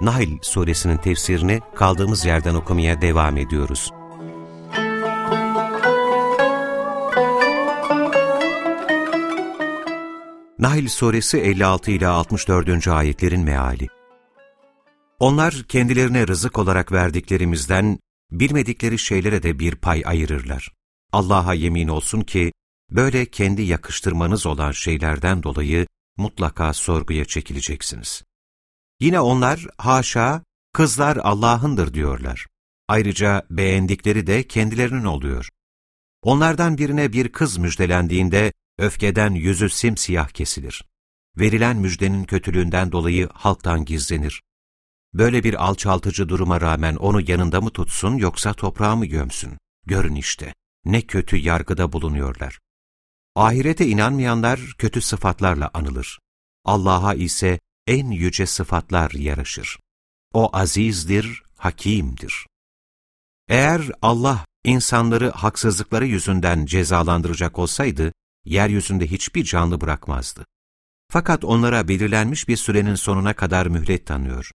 Nahl suresinin tefsirini kaldığımız yerden okumaya devam ediyoruz. Nahl suresi 56 ile 64. ayetlerin meali. Onlar kendilerine rızık olarak verdiklerimizden bilmedikleri şeylere de bir pay ayırırlar. Allah'a yemin olsun ki böyle kendi yakıştırmanız olan şeylerden dolayı mutlaka sorguya çekileceksiniz. Yine onlar haşa kızlar Allah'ındır diyorlar. Ayrıca beğendikleri de kendilerinin oluyor. Onlardan birine bir kız müjdelendiğinde öfkeden yüzü simsiyah kesilir. Verilen müjdenin kötülüğünden dolayı halktan gizlenir. Böyle bir alçaltıcı duruma rağmen onu yanında mı tutsun yoksa toprağa mı gömsün? Görün işte, ne kötü yargıda bulunuyorlar. Ahirete inanmayanlar kötü sıfatlarla anılır. Allah'a ise en yüce sıfatlar yaraşır. O azizdir, hakimdir. Eğer Allah insanları haksızlıkları yüzünden cezalandıracak olsaydı, yeryüzünde hiçbir canlı bırakmazdı. Fakat onlara belirlenmiş bir sürenin sonuna kadar mühlet tanıyor.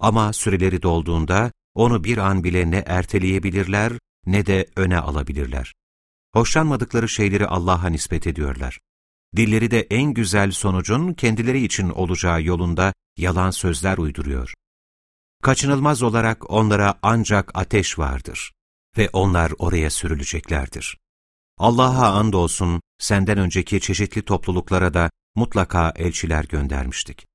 Ama süreleri dolduğunda onu bir an bile ne erteleyebilirler ne de öne alabilirler. Hoşlanmadıkları şeyleri Allah'a nispet ediyorlar. Dilleri de en güzel sonucun kendileri için olacağı yolunda yalan sözler uyduruyor. Kaçınılmaz olarak onlara ancak ateş vardır ve onlar oraya sürüleceklerdir. Allah'a andolsun senden önceki çeşitli topluluklara da mutlaka elçiler göndermiştik.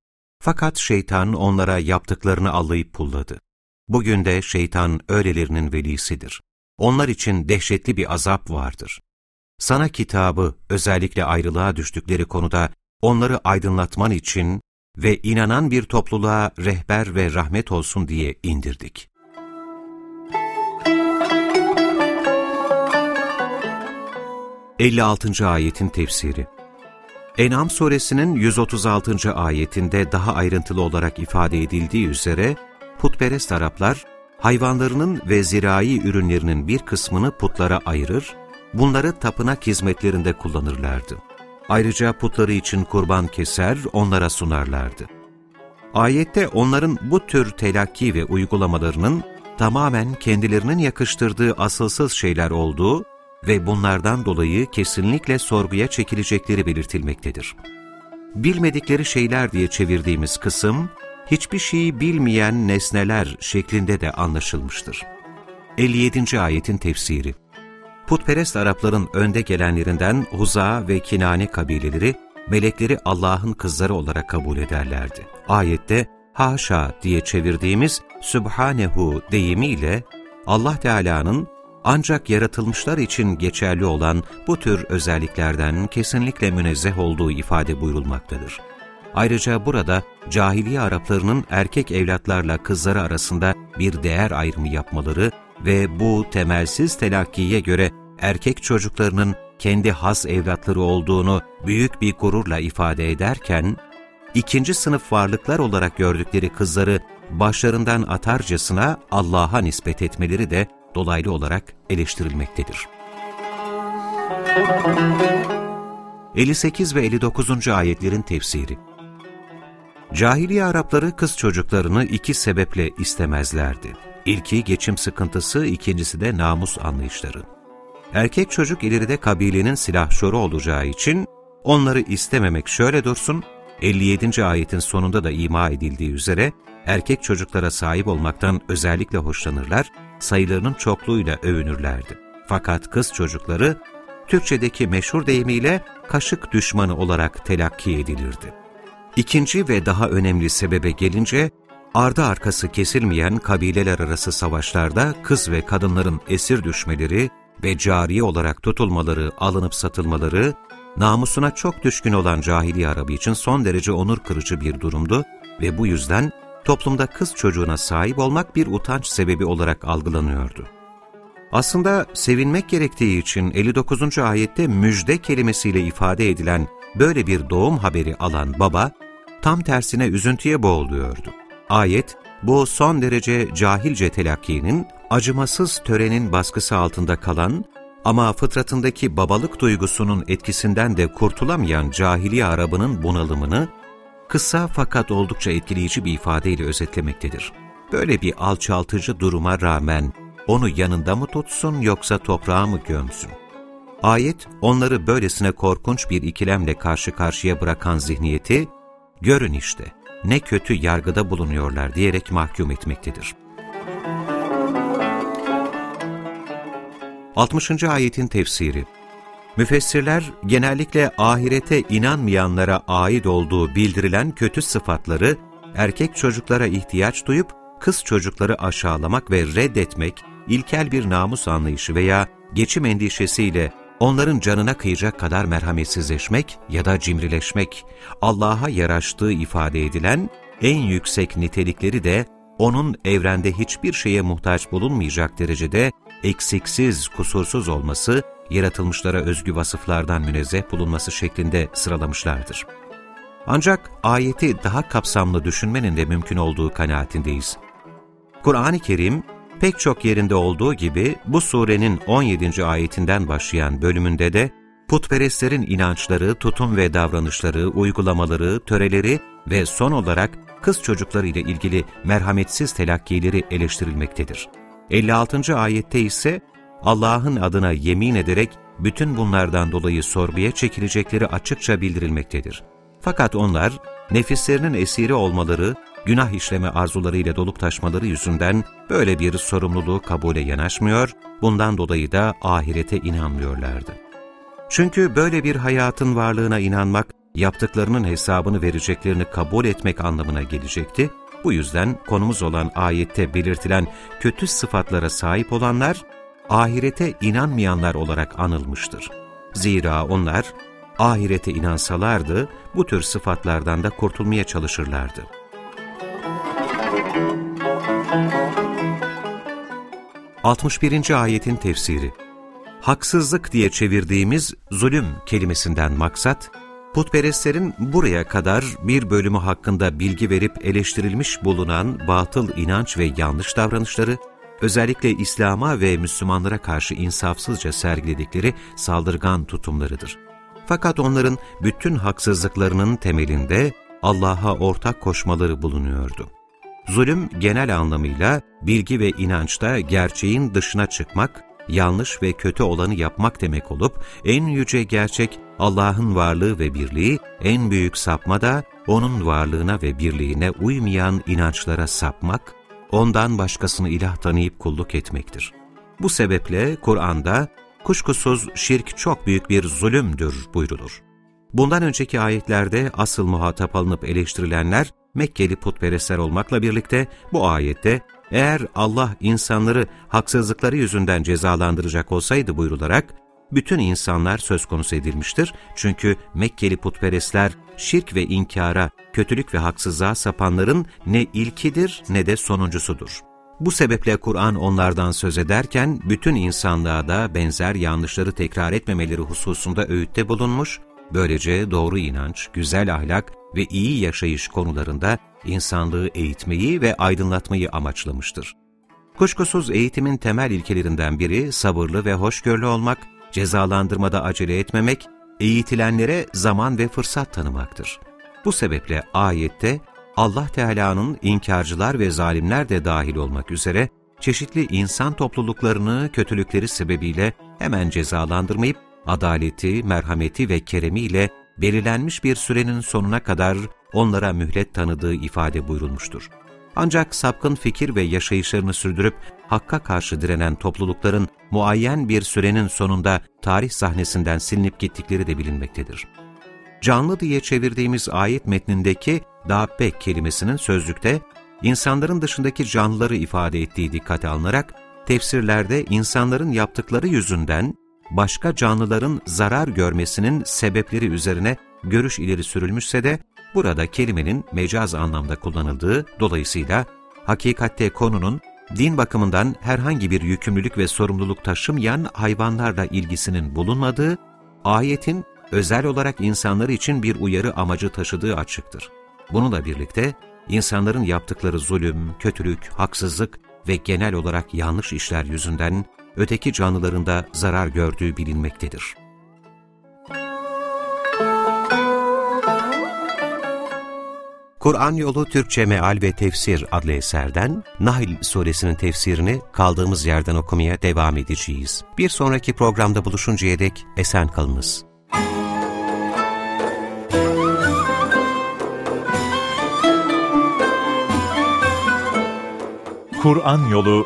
Fakat şeytan onlara yaptıklarını allayıp pulladı. Bugün de şeytan öylelerinin velisidir. Onlar için dehşetli bir azap vardır. Sana kitabı özellikle ayrılığa düştükleri konuda onları aydınlatman için ve inanan bir topluluğa rehber ve rahmet olsun diye indirdik. Elli altıncı ayetin tefsiri En'am suresinin 136. ayetinde daha ayrıntılı olarak ifade edildiği üzere putperest Araplar hayvanlarının ve zirai ürünlerinin bir kısmını putlara ayırır, bunları tapınak hizmetlerinde kullanırlardı. Ayrıca putları için kurban keser, onlara sunarlardı. Ayette onların bu tür telakki ve uygulamalarının tamamen kendilerinin yakıştırdığı asılsız şeyler olduğu ve bunlardan dolayı kesinlikle sorguya çekilecekleri belirtilmektedir. Bilmedikleri şeyler diye çevirdiğimiz kısım, hiçbir şeyi bilmeyen nesneler şeklinde de anlaşılmıştır. 57. ayetin tefsiri Putperest Arapların önde gelenlerinden Huza ve Kinane kabileleri, melekleri Allah'ın kızları olarak kabul ederlerdi. Ayette, haşa diye çevirdiğimiz Sübhanehu deyimiyle Allah Teala'nın ancak yaratılmışlar için geçerli olan bu tür özelliklerden kesinlikle münezzeh olduğu ifade buyurulmaktadır. Ayrıca burada cahiliye Araplarının erkek evlatlarla kızları arasında bir değer ayrımı yapmaları ve bu temelsiz telakkiye göre erkek çocuklarının kendi has evlatları olduğunu büyük bir gururla ifade ederken, ikinci sınıf varlıklar olarak gördükleri kızları başlarından atarcasına Allah'a nispet etmeleri de dolaylı olarak eleştirilmektedir. 58 ve 59. ayetlerin tefsiri Cahiliye Arapları kız çocuklarını iki sebeple istemezlerdi. İlki geçim sıkıntısı, ikincisi de namus anlayışları. Erkek çocuk ileride kabilenin silahşoru olacağı için onları istememek şöyle dursun, 57. ayetin sonunda da ima edildiği üzere erkek çocuklara sahip olmaktan özellikle hoşlanırlar, sayılarının çokluğuyla övünürlerdi. Fakat kız çocukları Türkçedeki meşhur deyimiyle kaşık düşmanı olarak telakki edilirdi. İkinci ve daha önemli sebebe gelince, ardı arkası kesilmeyen kabileler arası savaşlarda kız ve kadınların esir düşmeleri ve cariye olarak tutulmaları, alınıp satılmaları, namusuna çok düşkün olan cahiliye Arabı için son derece onur kırıcı bir durumdu ve bu yüzden toplumda kız çocuğuna sahip olmak bir utanç sebebi olarak algılanıyordu. Aslında sevinmek gerektiği için 59. ayette müjde kelimesiyle ifade edilen böyle bir doğum haberi alan baba, tam tersine üzüntüye boğuluyordu. Ayet, bu son derece cahilce telakkinin, acımasız törenin baskısı altında kalan ama fıtratındaki babalık duygusunun etkisinden de kurtulamayan cahiliye Arabının bunalımını kısa fakat oldukça etkileyici bir ifadeyle özetlemektedir. Böyle bir alçaltıcı duruma rağmen onu yanında mı tutsun yoksa toprağa mı gömsün? Ayet, onları böylesine korkunç bir ikilemle karşı karşıya bırakan zihniyeti, görün işte, ne kötü yargıda bulunuyorlar diyerek mahkum etmektedir. 60. ayetin tefsiri Müfessirler genellikle ahirete inanmayanlara ait olduğu bildirilen kötü sıfatları erkek çocuklara ihtiyaç duyup kız çocukları aşağılamak ve reddetmek, ilkel bir namus anlayışı veya geçim endişesiyle onların canına kıyacak kadar merhametsizleşmek ya da cimrileşmek, Allah'a yaraştığı ifade edilen en yüksek nitelikleri de onun evrende hiçbir şeye muhtaç bulunmayacak derecede eksiksiz, kusursuz olması, yaratılmışlara özgü vasıflardan münezzeh bulunması şeklinde sıralamışlardır. Ancak ayeti daha kapsamlı düşünmenin de mümkün olduğu kanaatindeyiz. Kur'an-ı Kerim, pek çok yerinde olduğu gibi bu surenin 17. ayetinden başlayan bölümünde de putperestlerin inançları, tutum ve davranışları, uygulamaları, töreleri ve son olarak kız çocukları ile ilgili merhametsiz telakkileri eleştirilmektedir. 56. ayette ise Allah'ın adına yemin ederek bütün bunlardan dolayı sorguya çekilecekleri açıkça bildirilmektedir. Fakat onlar nefislerinin esiri olmaları, günah işleme arzularıyla dolup taşmaları yüzünden böyle bir sorumluluğu kabule yanaşmıyor, bundan dolayı da ahirete inanmıyorlardı. Çünkü böyle bir hayatın varlığına inanmak, yaptıklarının hesabını vereceklerini kabul etmek anlamına gelecekti. Bu yüzden konumuz olan ayette belirtilen kötü sıfatlara sahip olanlar, ahirete inanmayanlar olarak anılmıştır. Zira onlar, ahirete inansalardı, bu tür sıfatlardan da kurtulmaya çalışırlardı. 61. ayetin tefsiri Haksızlık diye çevirdiğimiz zulüm kelimesinden maksat, putperestlerin buraya kadar bir bölümü hakkında bilgi verip eleştirilmiş bulunan batıl inanç ve yanlış davranışları, özellikle İslam'a ve Müslümanlara karşı insafsızca sergiledikleri saldırgan tutumlarıdır. Fakat onların bütün haksızlıklarının temelinde Allah'a ortak koşmaları bulunuyordu. Zulüm genel anlamıyla bilgi ve inançta gerçeğin dışına çıkmak, yanlış ve kötü olanı yapmak demek olup, en yüce gerçek Allah'ın varlığı ve birliği, en büyük sapma da O'nun varlığına ve birliğine uymayan inançlara sapmak, ondan başkasını ilah tanıyıp kulluk etmektir. Bu sebeple Kur'an'da kuşkusuz şirk çok büyük bir zulümdür buyrulur. Bundan önceki ayetlerde asıl muhatap alınıp eleştirilenler Mekkeli putperestler olmakla birlikte bu ayette eğer Allah insanları haksızlıkları yüzünden cezalandıracak olsaydı buyrularak, bütün insanlar söz konusu edilmiştir. Çünkü Mekkeli putperestler şirk ve inkara, kötülük ve haksızlığa sapanların ne ilkidir ne de sonuncusudur. Bu sebeple Kur'an onlardan söz ederken bütün insanlığa da benzer yanlışları tekrar etmemeleri hususunda öğütte bulunmuş, böylece doğru inanç, güzel ahlak ve iyi yaşayış konularında insanlığı eğitmeyi ve aydınlatmayı amaçlamıştır. Kuşkusuz eğitimin temel ilkelerinden biri sabırlı ve hoşgörülü olmak, cezalandırmada acele etmemek, eğitilenlere zaman ve fırsat tanımaktır. Bu sebeple ayette Allah Teala'nın inkarcılar ve zalimler de dahil olmak üzere çeşitli insan topluluklarını kötülükleri sebebiyle hemen cezalandırmayıp adaleti, merhameti ve keremiyle belirlenmiş bir sürenin sonuna kadar onlara mühlet tanıdığı ifade buyurulmuştur. Ancak sapkın fikir ve yaşayışlarını sürdürüp hakka karşı direnen toplulukların muayyen bir sürenin sonunda tarih sahnesinden silinip gittikleri de bilinmektedir. Canlı diye çevirdiğimiz ayet metnindeki dabbe kelimesinin sözlükte insanların dışındaki canlıları ifade ettiği dikkate alınarak tefsirlerde insanların yaptıkları yüzünden başka canlıların zarar görmesinin sebepleri üzerine görüş ileri sürülmüşse de Burada kelimenin mecaz anlamda kullanıldığı, dolayısıyla hakikatte konunun din bakımından herhangi bir yükümlülük ve sorumluluk taşımayan hayvanlarla ilgisinin bulunmadığı, ayetin özel olarak insanlar için bir uyarı amacı taşıdığı açıktır. Bununla birlikte insanların yaptıkları zulüm, kötülük, haksızlık ve genel olarak yanlış işler yüzünden öteki canlıların da zarar gördüğü bilinmektedir. Kur'an Yolu Türkçe Meal ve Tefsir adlı eserden Nahl suresinin tefsirini kaldığımız yerden okumaya devam edeceğiz. Bir sonraki programda buluşuncaya dek esen kalınız. Kur'an Yolu